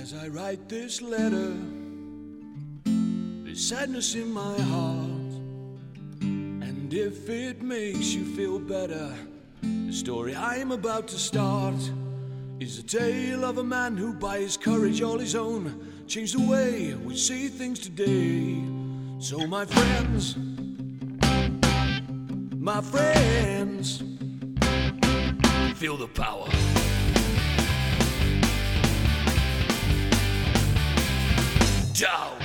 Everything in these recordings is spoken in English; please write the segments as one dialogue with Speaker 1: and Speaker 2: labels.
Speaker 1: As I write this letter, there's sadness in my heart. And if it makes you feel better, the story I'm about to start is a tale of a man who, by his courage all his own, changed the way we see things today. So, my friends, my friends, feel the power. Down.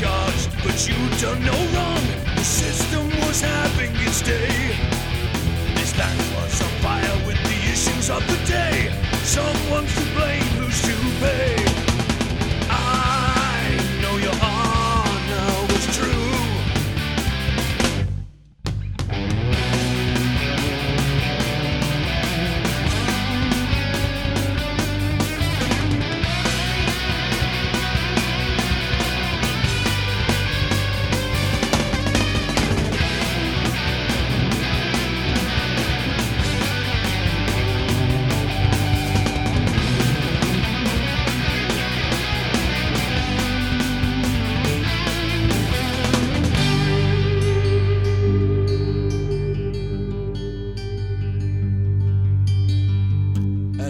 Speaker 1: Charged, but you done no wrong. The system was having its day. This land was on fire with the issues of the day. Someone's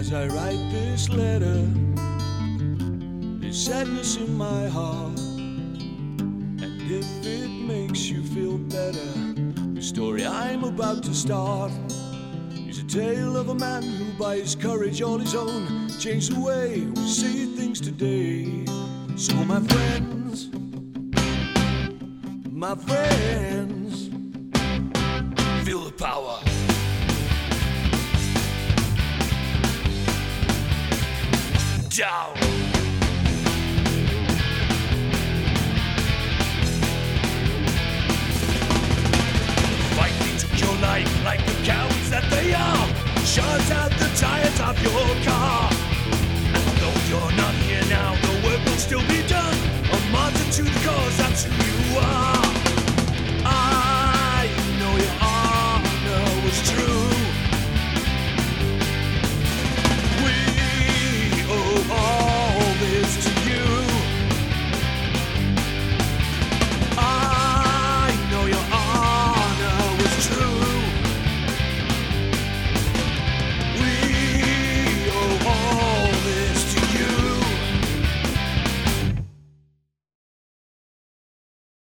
Speaker 1: As I write this letter, there's sadness in my heart. And if it makes you feel better, the story I'm about to start is a tale of a man who, by his courage all his own, changed the way we see things today. So, my friends, my friends, feel the power. down. Finally took your life like the cowards that they are. Shut out the tires of your car. And though you're not here now, the work will still be done.